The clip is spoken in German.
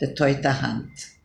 der Teuter Hand.